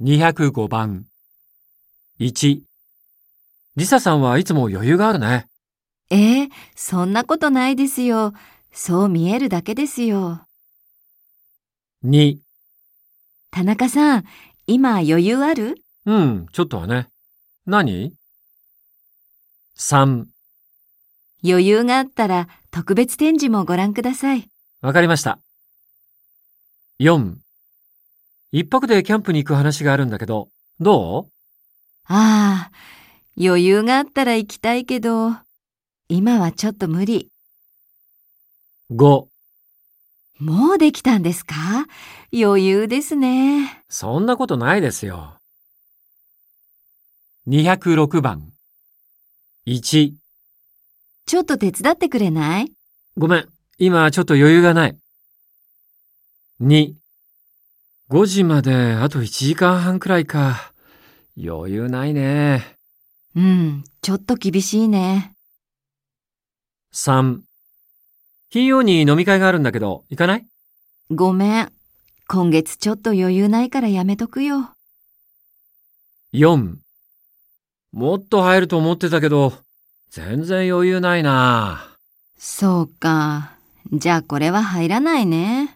205番。1。リサさんはいつも余裕があるね。ええそんなことないですよ。そう見えるだけですよ。2。田中さん、今余裕ある？うん、ちょっとはね。何 ?3。余裕があったら特別展示もご覧ください。わかりました。4。一泊でキャンプに行く話があるんだけど、どああ、余裕があったら行きたいけど、今はちょっと無理。う ?5。もうできたんですか？余裕ですね。そんなことないですよ。206番。1。ちょっと手伝ってくれない？ごめん、今ちょっと余裕がない。2。5時まであと1時間半くらいか。余裕ないね。うん、ちょっと厳しいね。3。金曜に飲み会があるんだけど、行かない？ごめん。今月ちょっと余裕ないからやめとくよ。?4。もっと入ると思ってたけど、全然余裕ないな。そうか。じゃあこれは入らないね。